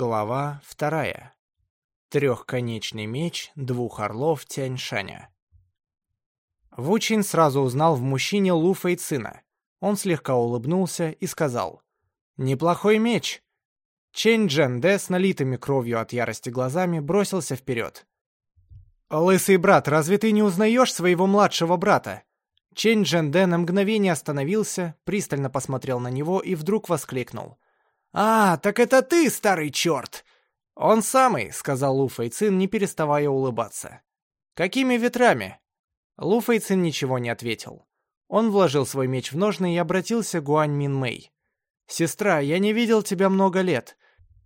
Глава вторая. Трехконечный меч двух орлов Тяньшаня. Вучин сразу узнал в мужчине Лу Фэйцина. Он слегка улыбнулся и сказал «Неплохой меч». Чэнь Джен Дэ с налитыми кровью от ярости глазами бросился вперед. «Лысый брат, разве ты не узнаешь своего младшего брата?» Чэнь Джен Дэ на мгновение остановился, пристально посмотрел на него и вдруг воскликнул – «А, так это ты, старый черт!» «Он самый», — сказал Лу Фэйцин, не переставая улыбаться. «Какими ветрами?» Лу Фэйцин ничего не ответил. Он вложил свой меч в ножны и обратился к Гуань Мин Мэй. «Сестра, я не видел тебя много лет.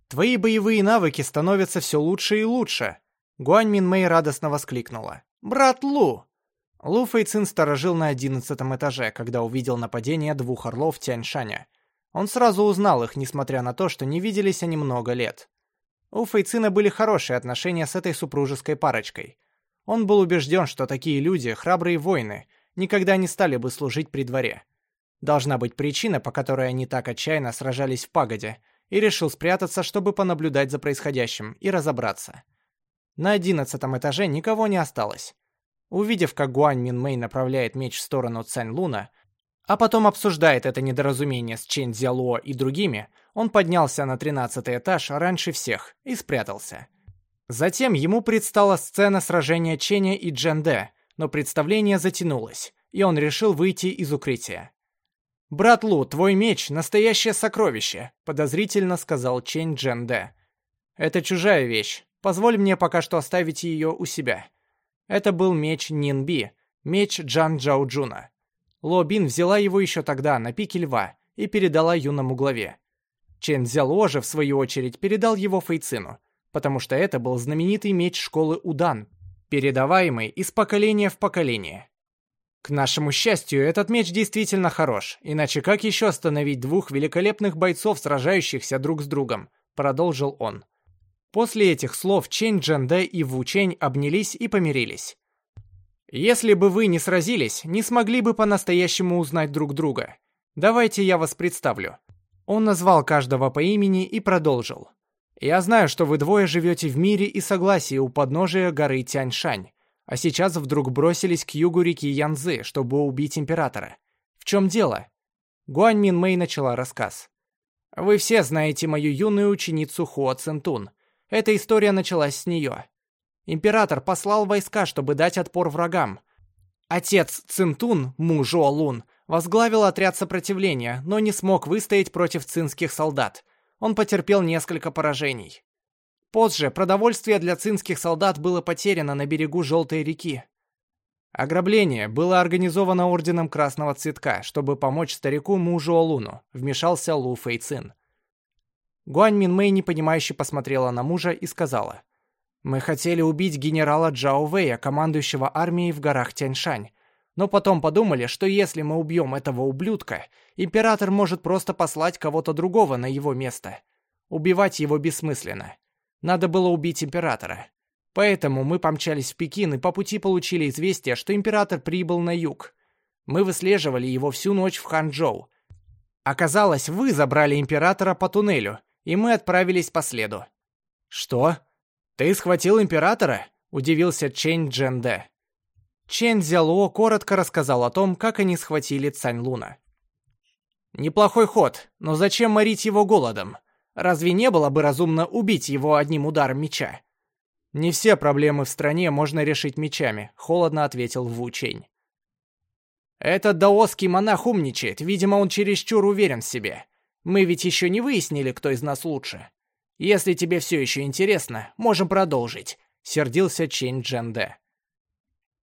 Твои боевые навыки становятся все лучше и лучше». Гуань Мин Мэй радостно воскликнула. «Брат Лу!» Лу Фэйцин сторожил на одиннадцатом этаже, когда увидел нападение двух орлов Тяньшаня. Он сразу узнал их, несмотря на то, что не виделись они много лет. У Фейцина были хорошие отношения с этой супружеской парочкой. Он был убежден, что такие люди, храбрые воины, никогда не стали бы служить при дворе. Должна быть причина, по которой они так отчаянно сражались в пагоде, и решил спрятаться, чтобы понаблюдать за происходящим и разобраться. На одиннадцатом этаже никого не осталось. Увидев, как Гуань Минмэй направляет меч в сторону Цань Луна, а потом обсуждает это недоразумение с Чен Цзялуо и другими, он поднялся на тринадцатый этаж раньше всех и спрятался. Затем ему предстала сцена сражения Ченя и Джен но представление затянулось, и он решил выйти из укрытия. «Брат Лу, твой меч — настоящее сокровище», — подозрительно сказал Чень Джен «Это чужая вещь. Позволь мне пока что оставить ее у себя». Это был меч Нинби, меч Джан Джао Джуна. Лобин взяла его еще тогда, на пике льва, и передала юному главе. Чен Цзяло же, в свою очередь, передал его Фейцину, потому что это был знаменитый меч школы Удан, передаваемый из поколения в поколение. К нашему счастью, этот меч действительно хорош, иначе как еще остановить двух великолепных бойцов, сражающихся друг с другом, продолжил он. После этих слов Чэнь Джанде и Ву Чэнь обнялись и помирились. Если бы вы не сразились, не смогли бы по-настоящему узнать друг друга. Давайте я вас представлю. Он назвал каждого по имени и продолжил. Я знаю, что вы двое живете в мире и согласии у подножия горы Тяньшань, а сейчас вдруг бросились к югу реки Янзы, чтобы убить императора. В чем дело? Гуань Мин Мэй начала рассказ. Вы все знаете мою юную ученицу Хуо Центун. Эта история началась с нее. Император послал войска, чтобы дать отпор врагам. Отец Цинтун, муж Лун, возглавил отряд сопротивления, но не смог выстоять против цинских солдат. Он потерпел несколько поражений. Позже продовольствие для цинских солдат было потеряно на берегу Желтой реки. Ограбление было организовано Орденом Красного Цветка, чтобы помочь старику мужу Олуну, вмешался Лу Фэйцин. Гуань Минмэй непонимающе посмотрела на мужа и сказала – мы хотели убить генерала Джао Вэя, командующего армией в горах Тяньшань. Но потом подумали, что если мы убьем этого ублюдка, император может просто послать кого-то другого на его место. Убивать его бессмысленно. Надо было убить императора. Поэтому мы помчались в Пекин и по пути получили известие, что император прибыл на юг. Мы выслеживали его всю ночь в Ханчжоу. Оказалось, вы забрали императора по туннелю, и мы отправились по следу. Что? «Ты схватил императора?» – удивился Чэнь Дженде. Чэнь Цзяло коротко рассказал о том, как они схватили Цань Луна. «Неплохой ход, но зачем морить его голодом? Разве не было бы разумно убить его одним ударом меча?» «Не все проблемы в стране можно решить мечами», — холодно ответил Ву Чэнь. «Этот даосский монах умничает, видимо, он чересчур уверен в себе. Мы ведь еще не выяснили, кто из нас лучше. Если тебе все еще интересно, можем продолжить», — сердился Чэнь Дженде.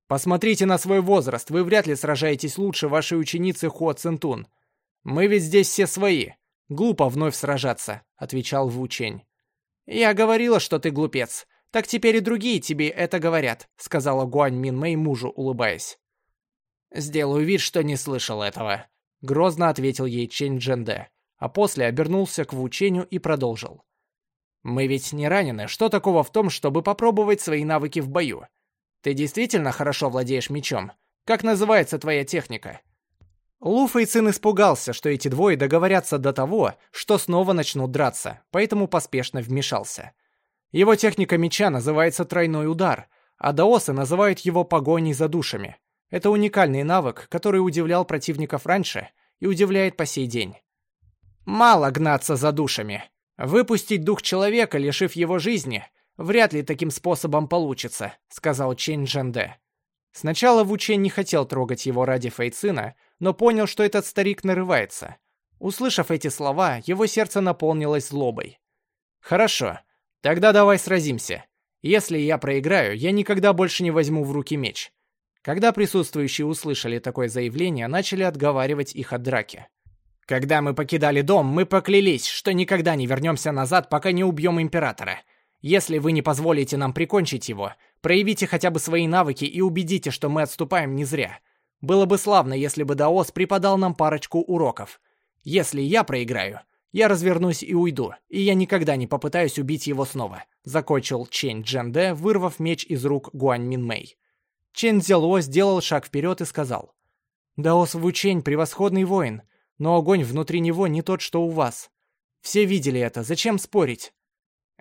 «Посмотрите на свой возраст, вы вряд ли сражаетесь лучше вашей ученицы Хуа Цинтун. Мы ведь здесь все свои. Глупо вновь сражаться», — отвечал Ву Чэнь. «Я говорила, что ты глупец. Так теперь и другие тебе это говорят», — сказала Гуань Мин Мэй мужу, улыбаясь. «Сделаю вид, что не слышал этого», — грозно ответил ей Чэнь Дженде, а после обернулся к Ву Чэню и продолжил. Мы ведь не ранены. Что такого в том, чтобы попробовать свои навыки в бою? Ты действительно хорошо владеешь мечом? Как называется твоя техника? Лу Фэйцин испугался, что эти двое договорятся до того, что снова начнут драться, поэтому поспешно вмешался. Его техника меча называется тройной удар, а даосы называют его погоней за душами. Это уникальный навык, который удивлял противников раньше и удивляет по сей день. Мало гнаться за душами. Выпустить дух человека, лишив его жизни, вряд ли таким способом получится, сказал Чэнь Джэнде. Сначала Ву Чэнь не хотел трогать его ради Фэйцина, но понял, что этот старик нарывается. Услышав эти слова, его сердце наполнилось злобой. «Хорошо, тогда давай сразимся. Если я проиграю, я никогда больше не возьму в руки меч». Когда присутствующие услышали такое заявление, начали отговаривать их от драки. «Когда мы покидали дом, мы поклялись, что никогда не вернемся назад, пока не убьем Императора. Если вы не позволите нам прикончить его, проявите хотя бы свои навыки и убедите, что мы отступаем не зря. Было бы славно, если бы Даос преподал нам парочку уроков. Если я проиграю, я развернусь и уйду, и я никогда не попытаюсь убить его снова», — закончил Чэнь Джэнде, вырвав меч из рук Гуань Мин Мэй. Чэнь Цзяло сделал шаг вперед и сказал. «Даос Вучень — превосходный воин, но огонь внутри него не тот, что у вас. Все видели это, зачем спорить?»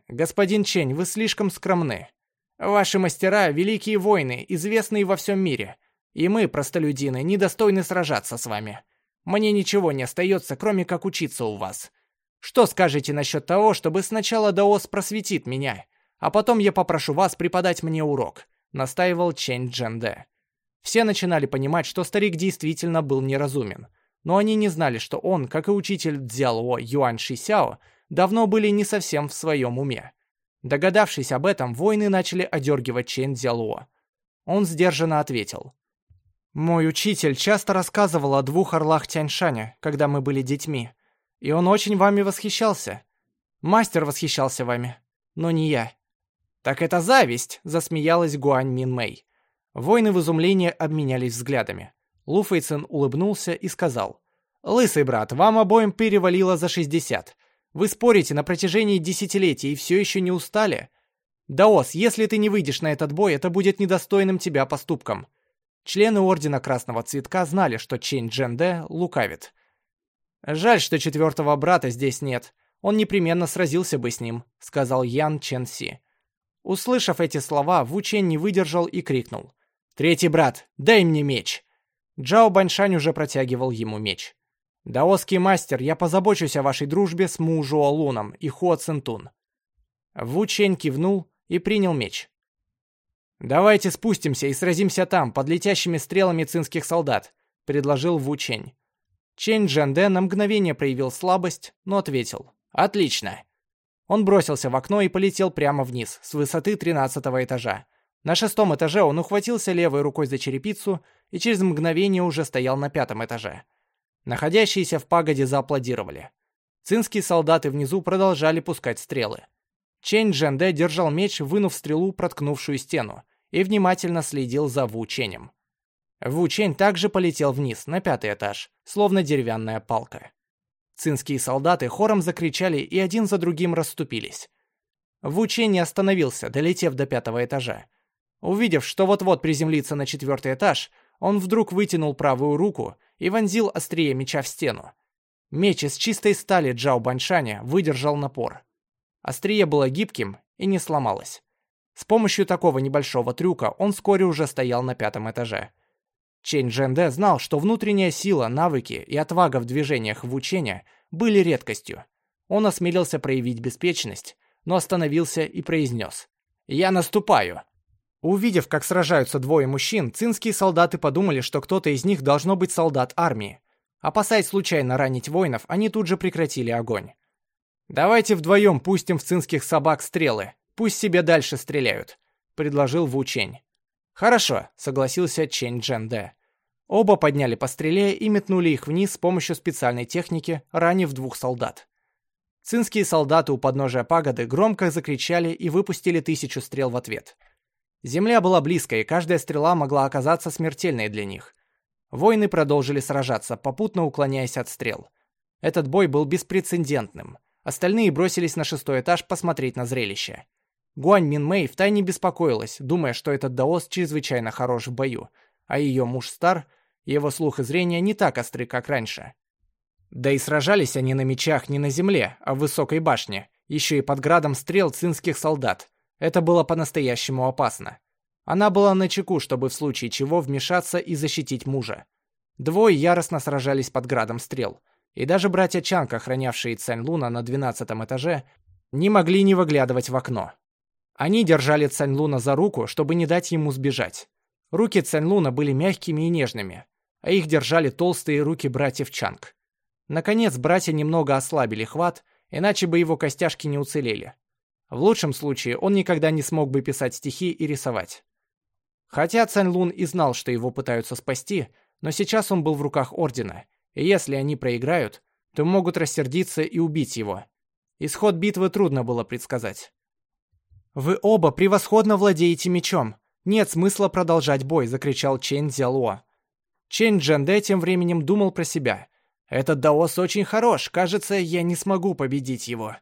«Господин Чэнь, вы слишком скромны. Ваши мастера — великие воины, известные во всем мире». И мы, простолюдины, недостойны сражаться с вами. Мне ничего не остается, кроме как учиться у вас. Что скажете насчет того, чтобы сначала Даос просветит меня, а потом я попрошу вас преподать мне урок?» — настаивал Чэнь Джэнде. Все начинали понимать, что старик действительно был неразумен, но они не знали, что он, как и учитель Цзяло Юань Шисяо, давно были не совсем в своем уме. Догадавшись об этом, воины начали одергивать Чэнь Цзяло. Он сдержанно ответил — мой учитель часто рассказывал о двух орлах Тяньшаня, когда мы были детьми. И он очень вами восхищался. Мастер восхищался вами, но не я. Так это зависть, засмеялась Гуань Мин Мэй. Воины в изумлении обменялись взглядами. Лу Фэйцин улыбнулся и сказал: "Лысый брат, вам обоим перевалило за 60. Вы спорите на протяжении десятилетий и все еще не устали? Даос, если ты не выйдешь на этот бой, это будет недостойным тебя поступком. Члены Ордена Красного Цветка знали, что Чэнь Джэнде лукавит. «Жаль, что четвертого брата здесь нет. Он непременно сразился бы с ним», — сказал Ян Чен Си. Услышав эти слова, Ву Чэнь не выдержал и крикнул. «Третий брат, дай мне меч!» Джао Баньшань уже протягивал ему меч. «Даосский мастер, я позабочусь о вашей дружбе с Му Жуолуном и Хуа Цинтун». Ву Чэнь кивнул и принял меч. «Давайте спустимся и сразимся там, под летящими стрелами цинских солдат», — предложил Ву Чень. Чэнь Джанде на мгновение проявил слабость, но ответил. «Отлично». Он бросился в окно и полетел прямо вниз, с высоты тринадцатого этажа. На шестом этаже он ухватился левой рукой за черепицу и через мгновение уже стоял на пятом этаже. Находящиеся в пагоде зааплодировали. Цинские солдаты внизу продолжали пускать стрелы. Чэнь Джэнде держал меч, вынув стрелу, проткнувшую стену, и внимательно следил за Ву Ченем. Ву Чень также полетел вниз, на пятый этаж, словно деревянная палка. Цинские солдаты хором закричали и один за другим расступились. Ву Чень не остановился, долетев до пятого этажа. Увидев, что вот-вот приземлится на четвертый этаж, он вдруг вытянул правую руку и вонзил острие меча в стену. Меч из чистой стали Джао Баншаня выдержал напор. Острие было гибким и не сломалось. С помощью такого небольшого трюка он вскоре уже стоял на пятом этаже. Чэнь Джэнде знал, что внутренняя сила, навыки и отвага в движениях в учении были редкостью. Он осмелился проявить беспечность, но остановился и произнес «Я наступаю!». Увидев, как сражаются двое мужчин, цинские солдаты подумали, что кто-то из них должно быть солдат армии. Опасаясь случайно ранить воинов, они тут же прекратили огонь. «Давайте вдвоем пустим в цинских собак стрелы», Пусть себе дальше стреляют», — предложил Ву Чень. «Хорошо», — согласился Чэнь Джен Дэ. Оба подняли по стреле и метнули их вниз с помощью специальной техники, ранив двух солдат. Цинские солдаты у подножия пагоды громко закричали и выпустили тысячу стрел в ответ. Земля была близко, и каждая стрела могла оказаться смертельной для них. Воины продолжили сражаться, попутно уклоняясь от стрел. Этот бой был беспрецедентным. Остальные бросились на шестой этаж посмотреть на зрелище. Гуань Мин Мэй втайне беспокоилась, думая, что этот даос чрезвычайно хорош в бою, а ее муж стар, Его слух и зрение не так остры, как раньше. Да и сражались они на мечах не на земле, а в высокой башне, еще и под градом стрел цинских солдат. Это было по-настоящему опасно. Она была на чеку, чтобы в случае чего вмешаться и защитить мужа. Двое яростно сражались под градом стрел, и даже братья Чанг, охранявшие Цань Луна на двенадцатом этаже, не могли не выглядывать в окно. Они держали Цань Луна за руку, чтобы не дать ему сбежать. Руки Цань Луна были мягкими и нежными, а их держали толстые руки братьев Чанг. Наконец, братья немного ослабили хват, иначе бы его костяшки не уцелели. В лучшем случае он никогда не смог бы писать стихи и рисовать. Хотя Цань Лун и знал, что его пытаются спасти, но сейчас он был в руках Ордена, и если они проиграют, то могут рассердиться и убить его. Исход битвы трудно было предсказать. «Вы оба превосходно владеете мечом. Нет смысла продолжать бой», — закричал Чэнь Цзялуо. Чэнь Джэнде тем временем думал про себя. «Этот даос очень хорош, кажется, я не смогу победить его».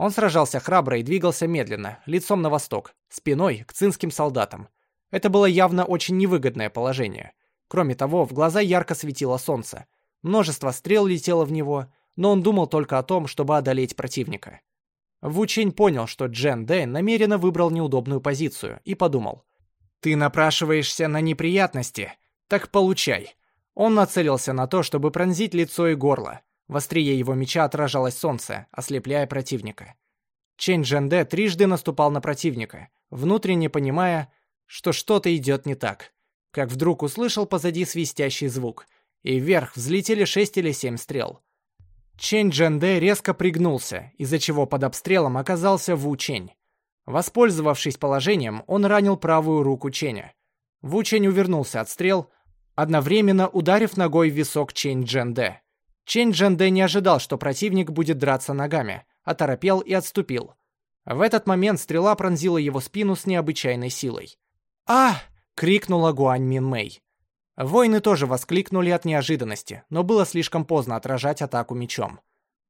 Он сражался храбро и двигался медленно, лицом на восток, спиной к цинским солдатам. Это было явно очень невыгодное положение. Кроме того, в глаза ярко светило солнце. Множество стрел летело в него, но он думал только о том, чтобы одолеть противника. Ву Чинь понял, что Джен Дэ намеренно выбрал неудобную позицию и подумал. «Ты напрашиваешься на неприятности? Так получай». Он нацелился на то, чтобы пронзить лицо и горло. В острие его меча отражалось солнце, ослепляя противника. Чэнь Джен трижды наступал на противника, внутренне понимая, что что-то идет не так. Как вдруг услышал позади свистящий звук, и вверх взлетели шесть или семь стрел. Чэнь Джэнде резко пригнулся, из-за чего под обстрелом оказался Ву Чэнь. Воспользовавшись положением, он ранил правую руку Чэня. Ву Чэнь увернулся от стрел, одновременно ударив ногой в висок Чэнь Джэнде. Чэнь Джэнде не ожидал, что противник будет драться ногами, оторопел и отступил. В этот момент стрела пронзила его спину с необычайной силой. «А!» — крикнула Гуань Мин Мэй. Воины тоже воскликнули от неожиданности, но было слишком поздно отражать атаку мечом.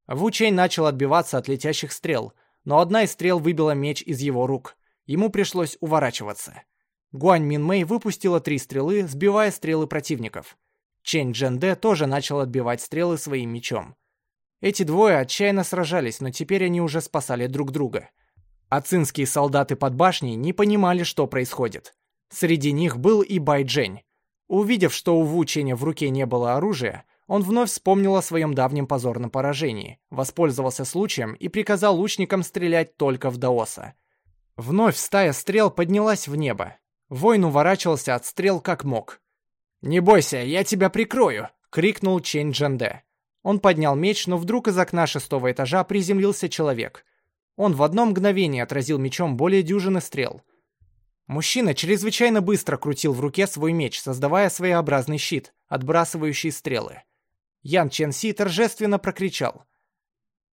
Ву Чэнь начал отбиваться от летящих стрел, но одна из стрел выбила меч из его рук. Ему пришлось уворачиваться. Гуань Мин Мэй выпустила три стрелы, сбивая стрелы противников. Чэнь Джен Дэ тоже начал отбивать стрелы своим мечом. Эти двое отчаянно сражались, но теперь они уже спасали друг друга. А цинские солдаты под башней не понимали, что происходит. Среди них был и Бай Джень. Увидев, что у Ву Ченя в руке не было оружия, он вновь вспомнил о своем давнем позорном поражении, воспользовался случаем и приказал лучникам стрелять только в Даоса. Вновь стая стрел поднялась в небо. Воин уворачивался от стрел как мог. «Не бойся, я тебя прикрою!» — крикнул Чэнь Джанде. Он поднял меч, но вдруг из окна шестого этажа приземлился человек. Он в одно мгновение отразил мечом более дюжины стрел — Мужчина чрезвычайно быстро крутил в руке свой меч, создавая своеобразный щит, отбрасывающий стрелы. Ян Чен Си торжественно прокричал.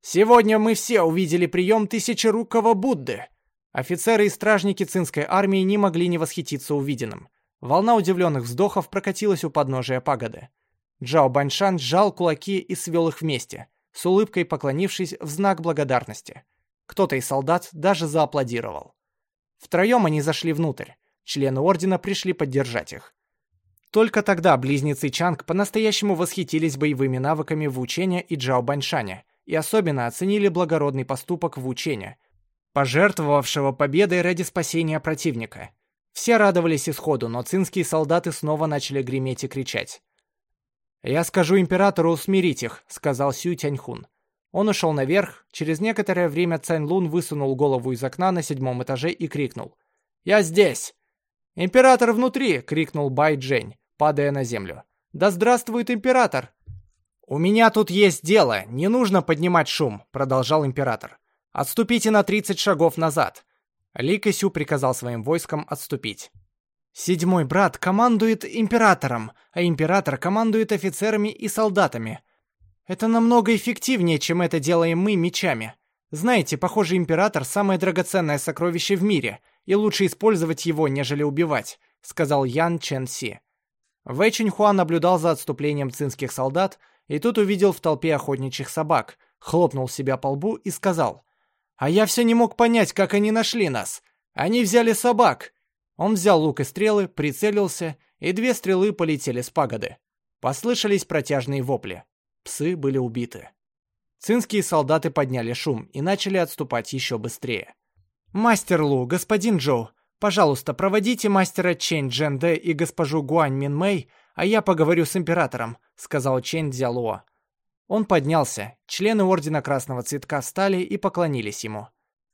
«Сегодня мы все увидели прием тысячерукого Будды!» Офицеры и стражники цинской армии не могли не восхититься увиденным. Волна удивленных вздохов прокатилась у подножия пагоды. Джао Баньшан сжал кулаки и свел их вместе, с улыбкой поклонившись в знак благодарности. Кто-то из солдат даже зааплодировал. Втроем они зашли внутрь. Члены Ордена пришли поддержать их. Только тогда близнецы Чанг по-настоящему восхитились боевыми навыками Вученя и Джао Баньшаня и особенно оценили благородный поступок Вученя, пожертвовавшего победой ради спасения противника. Все радовались исходу, но цинские солдаты снова начали греметь и кричать. «Я скажу императору усмирить их», — сказал Сю Тяньхун. Он ушел наверх, через некоторое время Цань Лун высунул голову из окна на седьмом этаже и крикнул. «Я здесь!» «Император внутри!» — крикнул Бай Джень, падая на землю. «Да здравствует император!» «У меня тут есть дело, не нужно поднимать шум», — продолжал император. «Отступите на 30 шагов назад». Ли Кэсю приказал своим войскам отступить. «Седьмой брат командует императором, а император командует офицерами и солдатами. Это намного эффективнее, чем это делаем мы мечами. Знаете, похоже, император — самое драгоценное сокровище в мире, и лучше использовать его, нежели убивать», — сказал Ян Чен Си. Вэй Чуньхуа наблюдал за отступлением цинских солдат, и тут увидел в толпе охотничьих собак, хлопнул себя по лбу и сказал, «А я все не мог понять, как они нашли нас. Они взяли собак». Он взял лук и стрелы, прицелился, и две стрелы полетели с пагоды. Послышались протяжные вопли. Псы были убиты. Цинские солдаты подняли шум и начали отступать еще быстрее. «Мастер Лу, господин Джоу, пожалуйста, проводите мастера Чэнь Джэнде и госпожу Гуань Мин Мэй, а я поговорю с императором», — сказал Чэнь Дзялуо. Он поднялся, члены Ордена Красного Цветка встали и поклонились ему.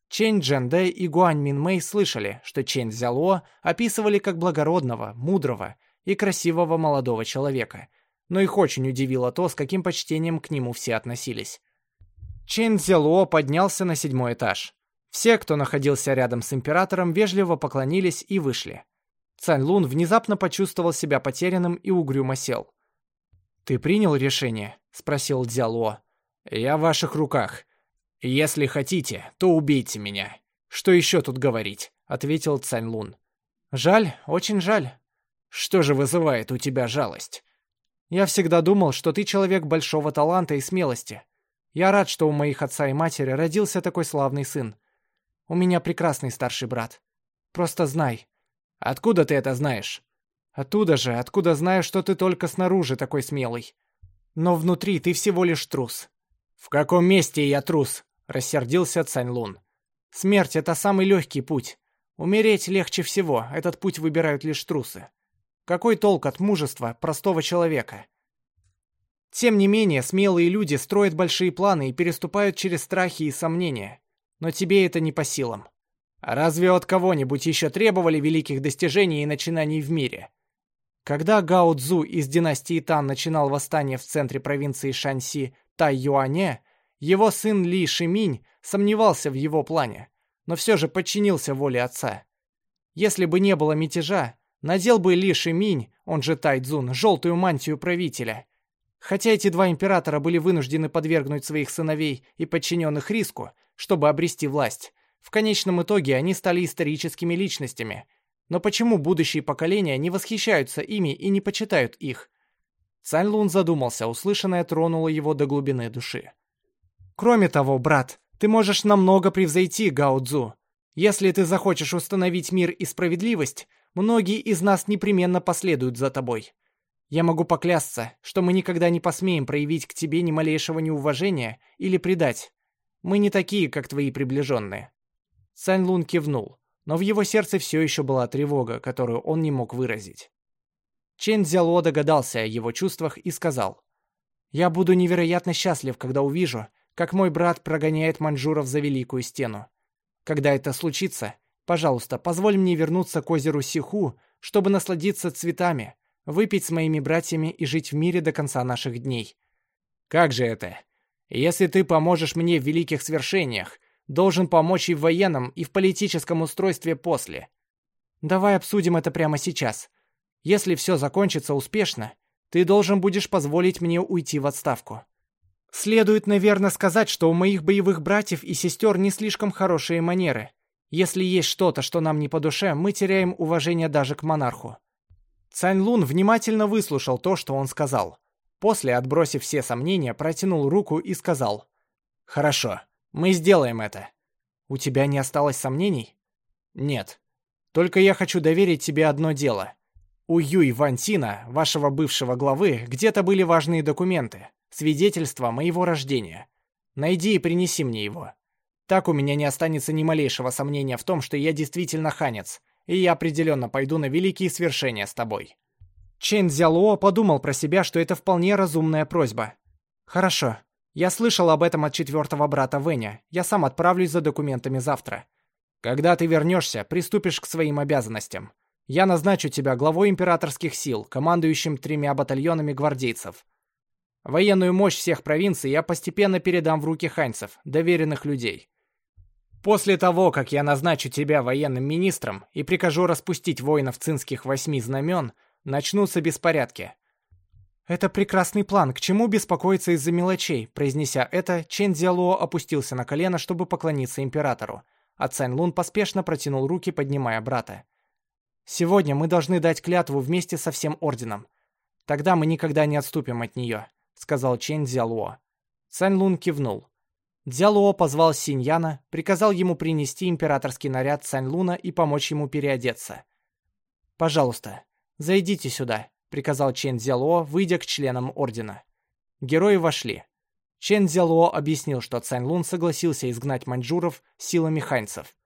Чэнь Джэнде и Гуань Мин Мэй слышали, что Чэнь Дзялуо описывали как благородного, мудрого и красивого молодого человека, но их очень удивило то, с каким почтением к нему все относились. Чэнь Дзялуо поднялся на седьмой этаж. Все, кто находился рядом с императором, вежливо поклонились и вышли. Цань Лун внезапно почувствовал себя потерянным и угрюмо сел. «Ты принял решение?» — спросил Дзялуо. «Я в ваших руках. Если хотите, то убейте меня. Что еще тут говорить?» — ответил Цань Лун. «Жаль, очень жаль. Что же вызывает у тебя жалость?» «Я всегда думал, что ты человек большого таланта и смелости. Я рад, что у моих отца и матери родился такой славный сын. У меня прекрасный старший брат. Просто знай. Откуда ты это знаешь? Оттуда же, откуда знаю, что ты только снаружи такой смелый. Но внутри ты всего лишь трус. В каком месте я трус? Рассердился Цань Лун. Смерть — это самый легкий путь. Умереть легче всего, этот путь выбирают лишь трусы. Какой толк от мужества простого человека? Тем не менее, смелые люди строят большие планы и переступают через страхи и сомнения но тебе это не по силам. А разве от кого-нибудь еще требовали великих достижений и начинаний в мире? Когда Гао Цзу из династии Тан начинал восстание в центре провинции Шанси Тай-Юане, его сын Ли Шиминь сомневался в его плане, но все же подчинился воле отца. Если бы не было мятежа, надел бы Ли Шиминь, он же Тай Цзун, желтую мантию правителя. Хотя эти два императора были вынуждены подвергнуть своих сыновей и подчиненных риску, чтобы обрести власть. В конечном итоге они стали историческими личностями. Но почему будущие поколения не восхищаются ими и не почитают их? Цань Лун задумался, услышанное тронуло его до глубины души. «Кроме того, брат, ты можешь намного превзойти Гао Цзу. Если ты захочешь установить мир и справедливость, многие из нас непременно последуют за тобой. Я могу поклясться, что мы никогда не посмеем проявить к тебе ни малейшего неуважения или предать. Мы не такие, как твои приближенные». Сань Лун кивнул, но в его сердце все еще была тревога, которую он не мог выразить. Чен Цзяло догадался о его чувствах и сказал, «Я буду невероятно счастлив, когда увижу, как мой брат прогоняет маньчжуров за Великую Стену. Когда это случится, пожалуйста, позволь мне вернуться к озеру Сиху, чтобы насладиться цветами, выпить с моими братьями и жить в мире до конца наших дней». «Как же это? Если ты поможешь мне в великих свершениях, должен помочь и в военном, и в политическом устройстве после. Давай обсудим это прямо сейчас. Если все закончится успешно, ты должен будешь позволить мне уйти в отставку. Следует, наверное, сказать, что у моих боевых братьев и сестер не слишком хорошие манеры. Если есть что-то, что нам не по душе, мы теряем уважение даже к монарху. Цань Лун внимательно выслушал то, что он сказал. После, отбросив все сомнения, протянул руку и сказал. «Хорошо, мы сделаем это. У тебя не осталось сомнений?» «Нет. Только я хочу доверить тебе одно дело. У Юй Вантина, вашего бывшего главы, где-то были важные документы, свидетельства моего рождения. Найди и принеси мне его. Так у меня не останется ни малейшего сомнения в том, что я действительно ханец, и я определенно пойду на великие свершения с тобой». Чен Цзялуо подумал про себя, что это вполне разумная просьба. «Хорошо. Я слышал об этом от четвертого брата Вэня. Я сам отправлюсь за документами завтра. Когда ты вернешься, приступишь к своим обязанностям. Я назначу тебя главой императорских сил, командующим тремя батальонами гвардейцев. Военную мощь всех провинций я постепенно передам в руки ханьцев, доверенных людей. После того, как я назначу тебя военным министром и прикажу распустить воинов цинских восьми знамен, начнутся беспорядки. «Это прекрасный план, к чему беспокоиться из-за мелочей?» Произнеся это, Чен Дзялуо опустился на колено, чтобы поклониться императору, а Цань Лун поспешно протянул руки, поднимая брата. «Сегодня мы должны дать клятву вместе со всем орденом. Тогда мы никогда не отступим от нее», — сказал Чен Дзялуо. Цань Лун кивнул. Дзялуо позвал Синьяна, приказал ему принести императорский наряд Цань Луна и помочь ему переодеться. «Пожалуйста, «Зайдите сюда», — приказал Чен Зяло, выйдя к членам ордена. Герои вошли. Чен Зяло объяснил, что Цань Лун согласился изгнать маньчжуров силами ханьцев.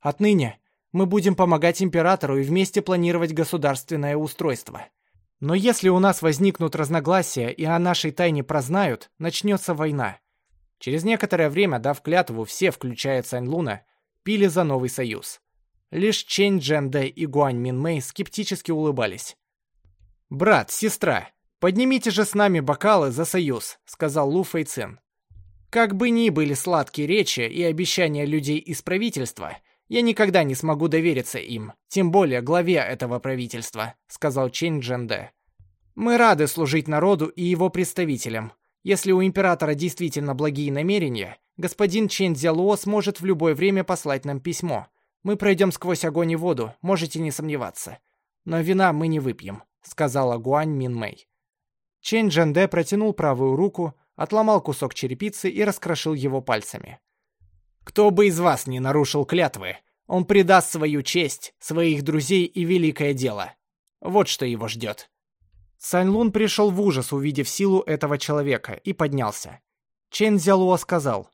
«Отныне мы будем помогать императору и вместе планировать государственное устройство. Но если у нас возникнут разногласия и о нашей тайне прознают, начнется война. Через некоторое время, дав клятву, все, включая Цань Луна, пили за новый союз. Лишь Чэнь Джэнде и Гуань Минмэй скептически улыбались. «Брат, сестра, поднимите же с нами бокалы за союз», — сказал Лу Фэйцин. «Как бы ни были сладкие речи и обещания людей из правительства, я никогда не смогу довериться им, тем более главе этого правительства», — сказал Чэнь Джэнде. «Мы рады служить народу и его представителям. Если у императора действительно благие намерения, господин Чэнь Цзялуо сможет в любое время послать нам письмо. Мы пройдем сквозь огонь и воду, можете не сомневаться. Но вина мы не выпьем», — сказала Гуань Минмэй. Чэнь Джэнде протянул правую руку, отломал кусок черепицы и раскрошил его пальцами. Кто бы из вас не нарушил клятвы, он предаст свою честь, своих друзей и великое дело. Вот что его ждет. Цань Лун пришел в ужас, увидев силу этого человека, и поднялся. Чен Зялуо сказал,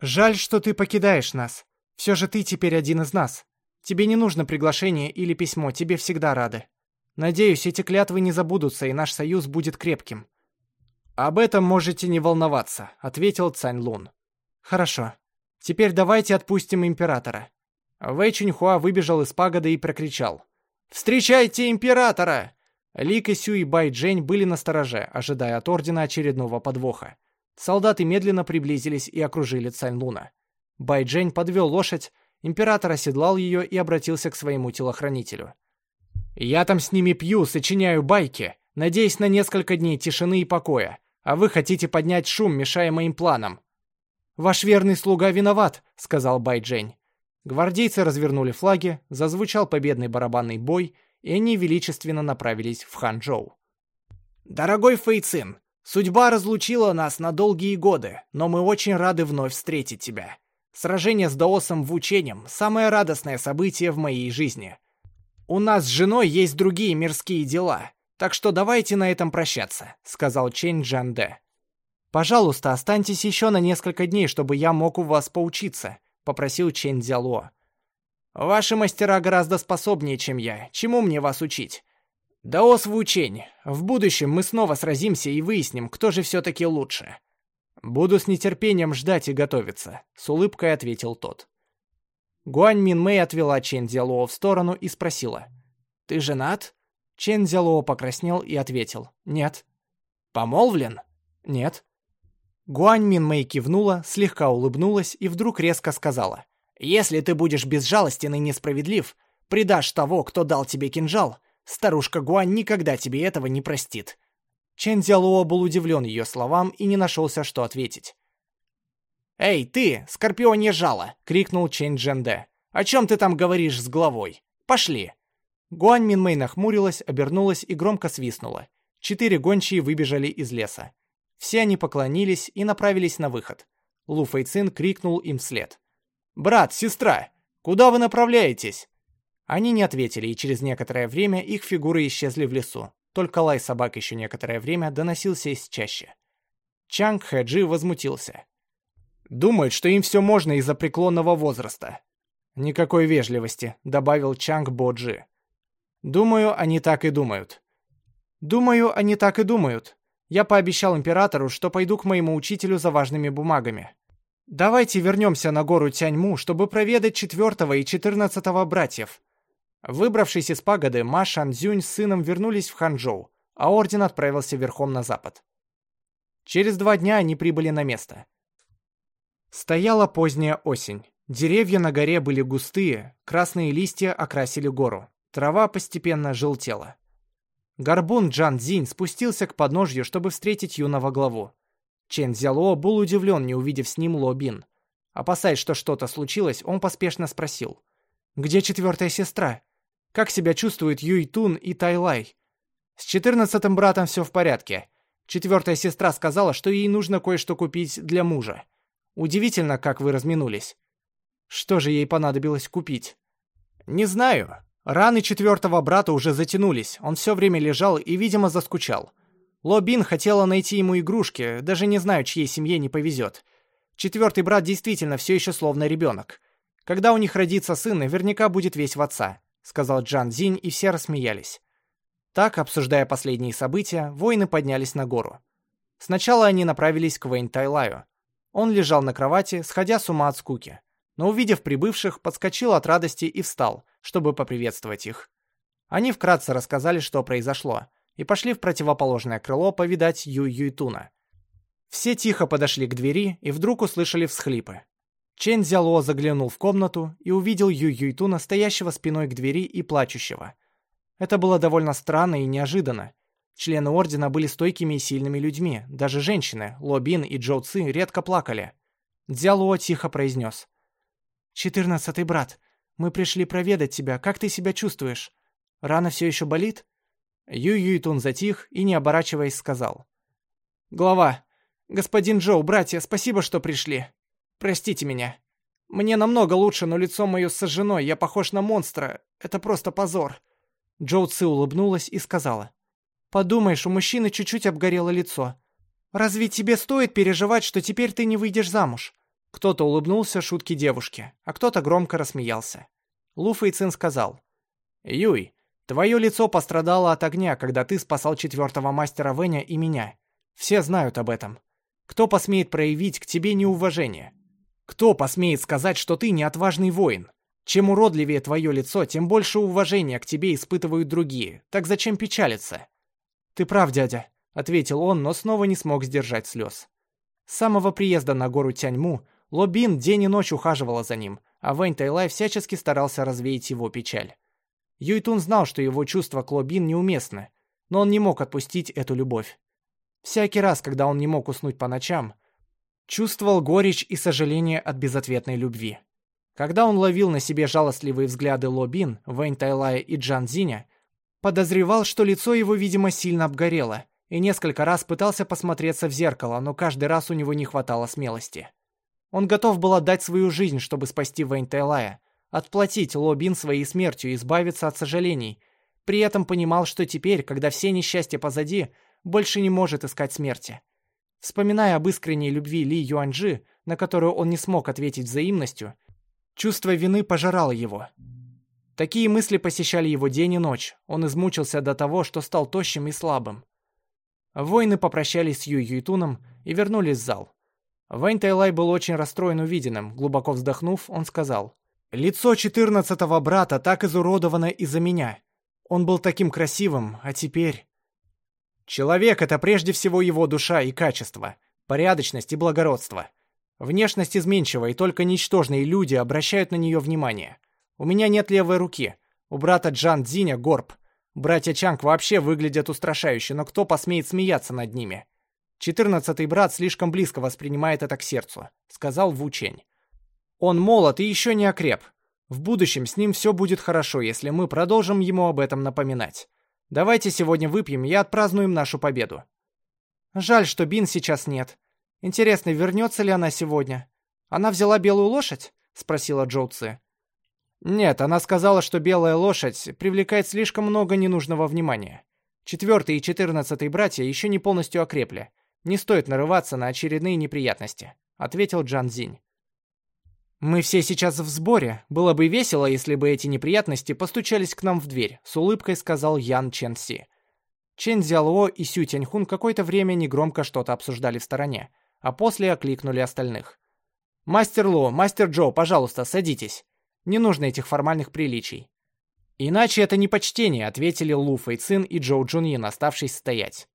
«Жаль, что ты покидаешь нас. Все же ты теперь один из нас. Тебе не нужно приглашение или письмо, тебе всегда рады. Надеюсь, эти клятвы не забудутся, и наш союз будет крепким». «Об этом можете не волноваться», — ответил Цань Лун. «Хорошо. Теперь давайте отпустим императора». Вэй Чуньхуа выбежал из пагоды и прокричал. «Встречайте императора!» Ли Кэсю и Бай Джень были на стороже, ожидая от ордена очередного подвоха. Солдаты медленно приблизились и окружили Цань Луна. Бай Джень подвел лошадь, император оседлал ее и обратился к своему телохранителю. «Я там с ними пью, сочиняю байки, надеясь на несколько дней тишины и покоя, а вы хотите поднять шум, мешая моим планам. «Ваш верный слуга виноват», — сказал Байджень. Гвардейцы развернули флаги, зазвучал победный барабанный бой, и они величественно направились в Ханчжоу. «Дорогой Фэйцин, судьба разлучила нас на долгие годы, но мы очень рады вновь встретить тебя. Сражение с Даосом в учением — самое радостное событие в моей жизни. У нас с женой есть другие мирские дела, так что давайте на этом прощаться», — сказал Чэнь Джанде. «Пожалуйста, останьтесь еще на несколько дней, чтобы я мог у вас поучиться», — попросил Чен Дзяло. «Ваши мастера гораздо способнее, чем я. Чему мне вас учить?» «Даос в учень. В будущем мы снова сразимся и выясним, кто же все-таки лучше». «Буду с нетерпением ждать и готовиться», — с улыбкой ответил тот. Гуань Мин Мэй отвела Чен Дзяло в сторону и спросила. «Ты женат?» Чен Дзяло покраснел и ответил. «Нет». «Помолвлен?» «Нет». Гуань Минмэй кивнула, слегка улыбнулась и вдруг резко сказала. «Если ты будешь безжалостен и несправедлив, предашь того, кто дал тебе кинжал, старушка Гуань никогда тебе этого не простит». Чен Зялуо был удивлен ее словам и не нашелся, что ответить. «Эй, ты, скорпионье жало!» — крикнул Чен Дженде. «О чем ты там говоришь с головой? Пошли!» Гуань Минмэй нахмурилась, обернулась и громко свистнула. Четыре гончие выбежали из леса. Все они поклонились и направились на выход. Лу Фэйцин крикнул им вслед. «Брат, сестра, куда вы направляетесь?» Они не ответили, и через некоторое время их фигуры исчезли в лесу. Только лай собак еще некоторое время доносился из чаще. Чанг Хэджи возмутился. «Думают, что им все можно из-за преклонного возраста». «Никакой вежливости», — добавил Чанг Боджи. «Думаю, они так и думают». «Думаю, они так и думают», я пообещал императору, что пойду к моему учителю за важными бумагами. Давайте вернемся на гору Тяньму, чтобы проведать четвертого и четырнадцатого братьев. Выбравшись из пагоды, Ма Шанзюнь с сыном вернулись в Ханчжоу, а орден отправился верхом на запад. Через два дня они прибыли на место. Стояла поздняя осень. Деревья на горе были густые, красные листья окрасили гору. Трава постепенно желтела. Горбун Джан Цзинь спустился к подножью, чтобы встретить юного главу. Чен Зяло был удивлен, не увидев с ним Ло Бин. Опасаясь, что что-то случилось, он поспешно спросил. «Где четвертая сестра? Как себя чувствуют Юй Тун и Тайлай?» «С четырнадцатым братом все в порядке. Четвертая сестра сказала, что ей нужно кое-что купить для мужа. Удивительно, как вы разминулись. Что же ей понадобилось купить?» «Не знаю. Раны четвертого брата уже затянулись, он все время лежал и, видимо, заскучал. Лобин хотела найти ему игрушки, даже не знаю, чьей семье не повезет. Четвертый брат действительно все еще словно ребенок. Когда у них родится сын, наверняка будет весь в отца, сказал Джан Зинь, и все рассмеялись. Так, обсуждая последние события, воины поднялись на гору. Сначала они направились к Вейн Тайлаю. Он лежал на кровати, сходя с ума от скуки. Но увидев прибывших, подскочил от радости и встал, чтобы поприветствовать их. Они вкратце рассказали, что произошло, и пошли в противоположное крыло повидать Ю Юйтуна. Все тихо подошли к двери и вдруг услышали всхлипы. Чен Зяло заглянул в комнату и увидел Ю Юйтуна, стоящего спиной к двери и плачущего. Это было довольно странно и неожиданно. Члены Ордена были стойкими и сильными людьми, даже женщины, Ло Бин и Джоу Ци, редко плакали. Дзяло тихо произнес. «Четырнадцатый брат, мы пришли проведать тебя, как ты себя чувствуешь? Рана все еще болит?» Ю Юйтун затих и, не оборачиваясь, сказал. «Глава, господин Джоу, братья, спасибо, что пришли. Простите меня. Мне намного лучше, но лицо мое сожжено, я похож на монстра. Это просто позор». Джоу Ци улыбнулась и сказала. «Подумаешь, у мужчины чуть-чуть обгорело лицо. Разве тебе стоит переживать, что теперь ты не выйдешь замуж?» Кто-то улыбнулся шутке девушки, а кто-то громко рассмеялся. Лу Фэйцин сказал. «Юй, твое лицо пострадало от огня, когда ты спасал четвертого мастера Вэня и меня. Все знают об этом. Кто посмеет проявить к тебе неуважение? Кто посмеет сказать, что ты не отважный воин? Чем уродливее твое лицо, тем больше уважения к тебе испытывают другие. Так зачем печалиться?» «Ты прав, дядя», — ответил он, но снова не смог сдержать слез. С самого приезда на гору Тяньму Лобин день и ночь ухаживала за ним, а Вэнь Тайлай всячески старался развеять его печаль. Юйтун знал, что его чувства к Лобин неуместны, но он не мог отпустить эту любовь. Всякий раз, когда он не мог уснуть по ночам, чувствовал горечь и сожаление от безответной любви. Когда он ловил на себе жалостливые взгляды Лобин, Вэнь Тайлая и Джан Зиня, подозревал, что лицо его, видимо, сильно обгорело, и несколько раз пытался посмотреться в зеркало, но каждый раз у него не хватало смелости. Он готов был отдать свою жизнь, чтобы спасти Вейн Тайлая, отплатить Лобин своей смертью и избавиться от сожалений. При этом понимал, что теперь, когда все несчастья позади, больше не может искать смерти. Вспоминая об искренней любви Ли Юаньжи, на которую он не смог ответить взаимностью, чувство вины пожирало его. Такие мысли посещали его день и ночь. Он измучился до того, что стал тощим и слабым. Воины попрощались с Ю Юйтуном и вернулись в зал. Вэнь Тайлай был очень расстроен увиденным. Глубоко вздохнув, он сказал, «Лицо четырнадцатого брата так изуродовано из-за меня. Он был таким красивым, а теперь...» Человек — это прежде всего его душа и качество, порядочность и благородство. Внешность изменчива, и только ничтожные люди обращают на нее внимание. У меня нет левой руки. У брата Джан Дзиня горб. Братья Чанг вообще выглядят устрашающе, но кто посмеет смеяться над ними? Четырнадцатый брат слишком близко воспринимает это к сердцу», — сказал Ву Чень. «Он молод и еще не окреп. В будущем с ним все будет хорошо, если мы продолжим ему об этом напоминать. Давайте сегодня выпьем и отпразднуем нашу победу». «Жаль, что Бин сейчас нет. Интересно, вернется ли она сегодня? Она взяла белую лошадь?» — спросила Джоу Ци. «Нет, она сказала, что белая лошадь привлекает слишком много ненужного внимания. Четвертый и четырнадцатый братья еще не полностью окрепли. Не стоит нарываться на очередные неприятности», — ответил Джан Зинь. «Мы все сейчас в сборе. Было бы весело, если бы эти неприятности постучались к нам в дверь», — с улыбкой сказал Ян Чен Си. Чен Зяло и Сю Тяньхун какое-то время негромко что-то обсуждали в стороне, а после окликнули остальных. «Мастер Ло, мастер Джо, пожалуйста, садитесь. Не нужно этих формальных приличий». «Иначе это не почтение», — ответили Лу Фэйцин и Джоу Джуньин, оставшись стоять.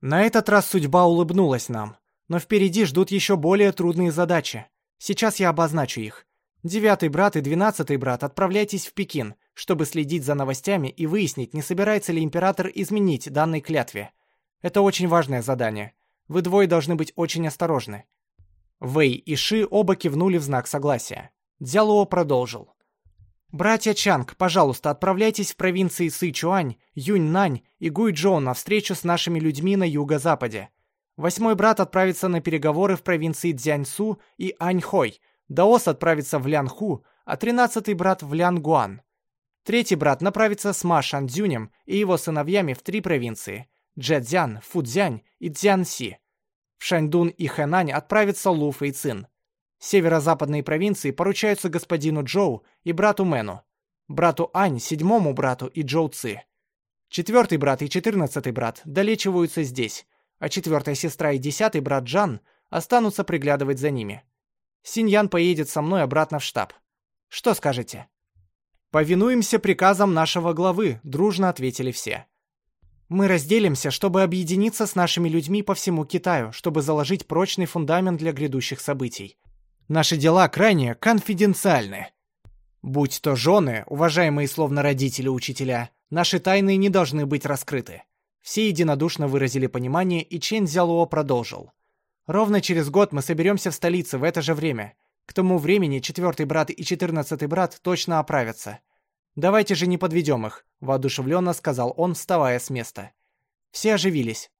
На этот раз судьба улыбнулась нам, но впереди ждут еще более трудные задачи. Сейчас я обозначу их. Девятый брат и двенадцатый брат отправляйтесь в Пекин, чтобы следить за новостями и выяснить, не собирается ли император изменить данной клятве. Это очень важное задание. Вы двое должны быть очень осторожны. Вэй и Ши оба кивнули в знак согласия. Дзялуо продолжил. «Братья Чанг, пожалуйста, отправляйтесь в провинции Сычуань, Юньнань и Гуйчжоу на встречу с нашими людьми на юго-западе. Восьмой брат отправится на переговоры в провинции Цзяньсу и Аньхой. Даос отправится в Лянху, а тринадцатый брат в Лянгуан. Третий брат направится с Ма Шандзюнем и его сыновьями в три провинции – Джэцзян, Фудзянь и Цзянси. В Шаньдун и Хэнань отправится Лу Фэйцин. Северо-западные провинции поручаются господину Джоу и брату Мэну, брату Ань, седьмому брату и Джоу Ци. Четвертый брат и четырнадцатый брат долечиваются здесь, а четвертая сестра и десятый брат Джан останутся приглядывать за ними. Синьян поедет со мной обратно в штаб. Что скажете? «Повинуемся приказам нашего главы», — дружно ответили все. «Мы разделимся, чтобы объединиться с нашими людьми по всему Китаю, чтобы заложить прочный фундамент для грядущих событий. Наши дела крайне конфиденциальны. Будь то жены, уважаемые словно родители учителя, наши тайны не должны быть раскрыты». Все единодушно выразили понимание, и Чен Зялуо продолжил. «Ровно через год мы соберемся в столице в это же время. К тому времени четвертый брат и четырнадцатый брат точно оправятся. Давайте же не подведем их, воодушевленно сказал он, вставая с места. Все оживились.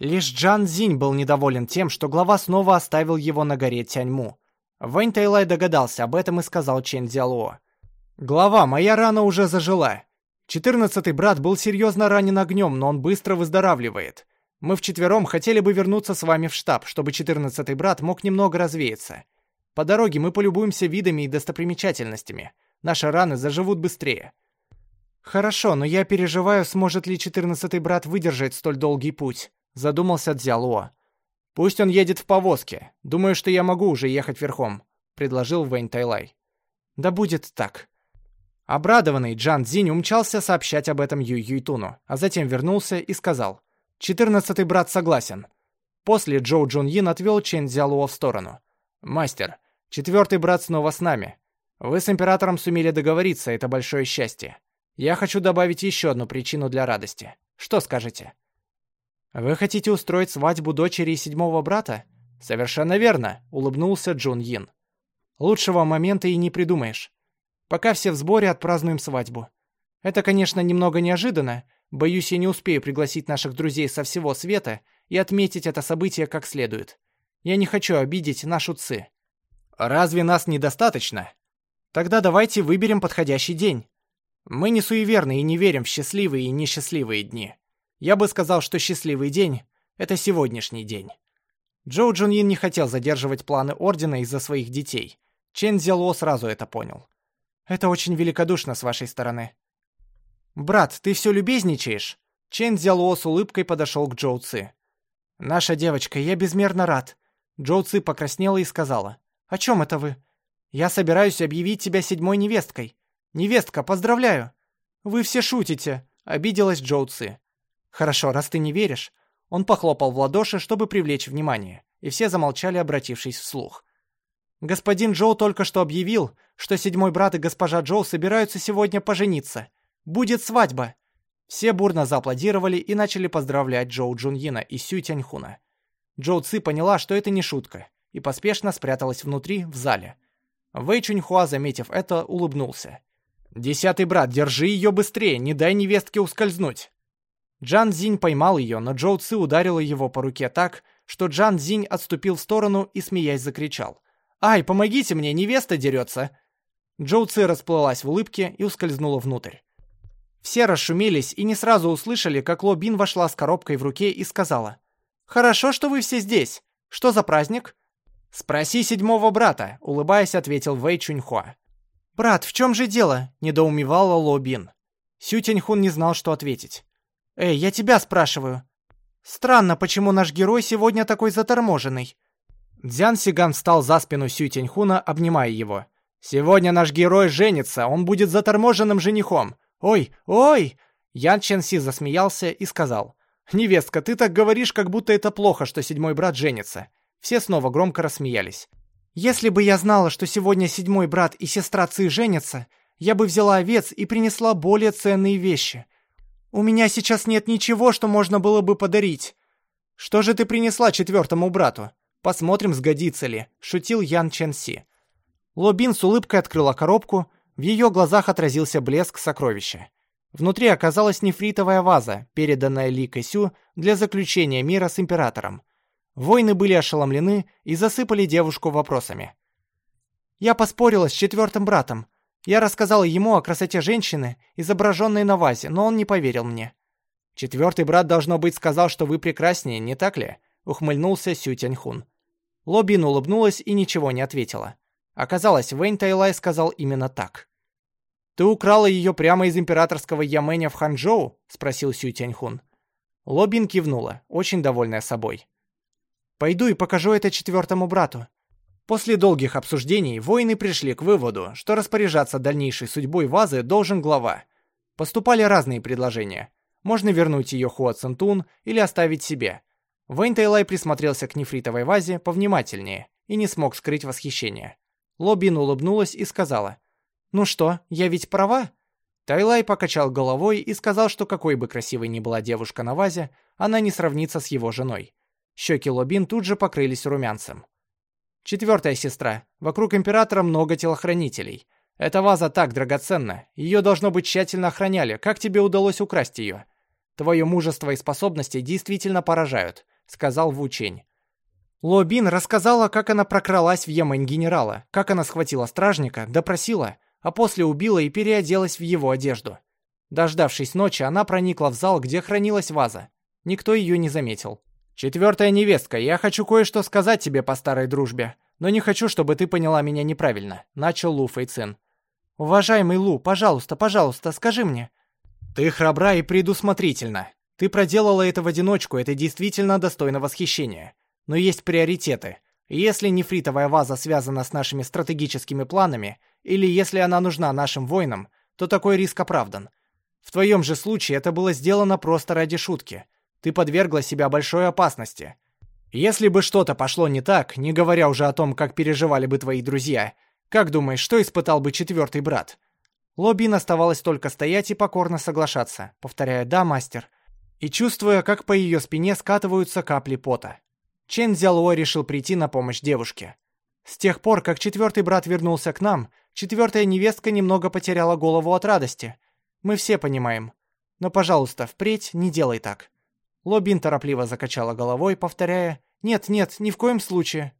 Лишь Джан Зинь был недоволен тем, что глава снова оставил его на горе Тяньму. Вэнь Тайлай догадался об этом и сказал Чен Дзялуо. «Глава, моя рана уже зажила. Четырнадцатый брат был серьезно ранен огнем, но он быстро выздоравливает. Мы вчетвером хотели бы вернуться с вами в штаб, чтобы четырнадцатый брат мог немного развеяться. По дороге мы полюбуемся видами и достопримечательностями. Наши раны заживут быстрее. Хорошо, но я переживаю, сможет ли четырнадцатый брат выдержать столь долгий путь, задумался Дзялуо. Пусть он едет в повозке. Думаю, что я могу уже ехать верхом, предложил Вэнь Тайлай. Да будет так. Обрадованный Джан Цзинь умчался сообщать об этом Юй Юйтуну, а затем вернулся и сказал: «Четырнадцатый брат согласен». После Джоу Джун Йин отвел Чен Цзялуо в сторону. «Мастер, четвертый брат снова с нами. Вы с императором сумели договориться, это большое счастье. Я хочу добавить еще одну причину для радости. Что скажете?» «Вы хотите устроить свадьбу дочери седьмого брата?» «Совершенно верно», — улыбнулся Джун Йин. «Лучшего момента и не придумаешь. Пока все в сборе, отпразднуем свадьбу. Это, конечно, немного неожиданно. Боюсь, я не успею пригласить наших друзей со всего света и отметить это событие как следует. Я не хочу обидеть нашу Ци. Разве нас недостаточно? Тогда давайте выберем подходящий день. Мы не суеверны и не верим в счастливые и несчастливые дни. Я бы сказал, что счастливый день — это сегодняшний день. Джоу Джуньин не хотел задерживать планы Ордена из-за своих детей. Чен Зяло сразу это понял. Это очень великодушно с вашей стороны. «Брат, ты все любезничаешь?» Чен Зяло с улыбкой подошел к Джоу Ци. «Наша девочка, я безмерно рад. Джоу Ци покраснела и сказала. «О чем это вы? Я собираюсь объявить тебя седьмой невесткой. Невестка, поздравляю!» «Вы все шутите», — обиделась Джоу Ци. «Хорошо, раз ты не веришь». Он похлопал в ладоши, чтобы привлечь внимание, и все замолчали, обратившись вслух. «Господин Джоу только что объявил, что седьмой брат и госпожа Джоу собираются сегодня пожениться. Будет свадьба!» Все бурно зааплодировали и начали поздравлять Джоу Джуньина и Сю Тяньхуна. Джоу Ци поняла, что это не шутка, и поспешно спряталась внутри, в зале. Вэй Чуньхуа, заметив это, улыбнулся. «Десятый брат, держи ее быстрее, не дай невестке ускользнуть!» Джан Зинь поймал ее, но Джоу Ци ударила его по руке так, что Джан Зинь отступил в сторону и, смеясь, закричал. «Ай, помогите мне, невеста дерется!» Джоу Ци расплылась в улыбке и ускользнула внутрь. Все расшумелись и не сразу услышали, как Ло Бин вошла с коробкой в руке и сказала. «Хорошо, что вы все здесь. Что за праздник?» «Спроси седьмого брата», — улыбаясь, ответил Вэй Чуньхуа. «Брат, в чем же дело?» — недоумевала Ло Бин. Сю Тяньхун не знал, что ответить. «Эй, я тебя спрашиваю. Странно, почему наш герой сегодня такой заторможенный?» Дзян Сиган встал за спину Сю Тяньхуна, обнимая его. «Сегодня наш герой женится, он будет заторможенным женихом. Ой, ой!» Ян Чен Си засмеялся и сказал. «Невестка, ты так говоришь, как будто это плохо, что седьмой брат женится». Все снова громко рассмеялись. «Если бы я знала, что сегодня седьмой брат и сестра Ци женятся, я бы взяла овец и принесла более ценные вещи. У меня сейчас нет ничего, что можно было бы подарить». «Что же ты принесла четвертому брату? Посмотрим, сгодится ли», — шутил Ян Чен Си. Лобин с улыбкой открыла коробку, в ее глазах отразился блеск сокровища. Внутри оказалась нефритовая ваза, переданная Ли Кэсю для заключения мира с императором. Воины были ошеломлены и засыпали девушку вопросами. «Я поспорила с четвертым братом. Я рассказала ему о красоте женщины, изображенной на вазе, но он не поверил мне. Четвертый брат, должно быть, сказал, что вы прекраснее, не так ли? Ухмыльнулся Сю Тяньхун. Лобин улыбнулась и ничего не ответила. Оказалось, Вэнь Тайлай сказал именно так. «Ты украла ее прямо из императорского Яменя в Ханчжоу?» — спросил Сю Тяньхун. Лобин кивнула, очень довольная собой. «Пойду и покажу это четвертому брату». После долгих обсуждений воины пришли к выводу, что распоряжаться дальнейшей судьбой вазы должен глава. Поступали разные предложения. Можно вернуть ее Хуа Центун или оставить себе. Вэнь Тайлай присмотрелся к нефритовой вазе повнимательнее и не смог скрыть восхищение. Лобин улыбнулась и сказала, «Ну что, я ведь права?» Тайлай покачал головой и сказал, что какой бы красивой ни была девушка на вазе, она не сравнится с его женой. Щеки Лобин тут же покрылись румянцем. Четвертая сестра. Вокруг императора много телохранителей. Эта ваза так драгоценна. Ее должно быть тщательно охраняли. Как тебе удалось украсть ее? Твое мужество и способности действительно поражают, сказал Ву Чень. Лобин рассказала, как она прокралась в Ямэнь генерала, как она схватила стражника, допросила, а после убила и переоделась в его одежду. Дождавшись ночи, она проникла в зал, где хранилась ваза. Никто ее не заметил. «Четвертая невестка, я хочу кое-что сказать тебе по старой дружбе, но не хочу, чтобы ты поняла меня неправильно», — начал Лу Фэйцин. «Уважаемый Лу, пожалуйста, пожалуйста, скажи мне». «Ты храбра и предусмотрительна. Ты проделала это в одиночку, это действительно достойно восхищения. Но есть приоритеты. Если нефритовая ваза связана с нашими стратегическими планами, или если она нужна нашим воинам, то такой риск оправдан. В твоем же случае это было сделано просто ради шутки. Ты подвергла себя большой опасности. Если бы что-то пошло не так, не говоря уже о том, как переживали бы твои друзья, как думаешь, что испытал бы четвертый брат? Лобин оставалось только стоять и покорно соглашаться, повторяя «да, мастер», и чувствуя, как по ее спине скатываются капли пота. Чен Зялуо решил прийти на помощь девушке. С тех пор, как четвертый брат вернулся к нам, четвертая невестка немного потеряла голову от радости. Мы все понимаем. Но, пожалуйста, впредь не делай так. Лобин торопливо закачала головой, повторяя «Нет, нет, ни в коем случае».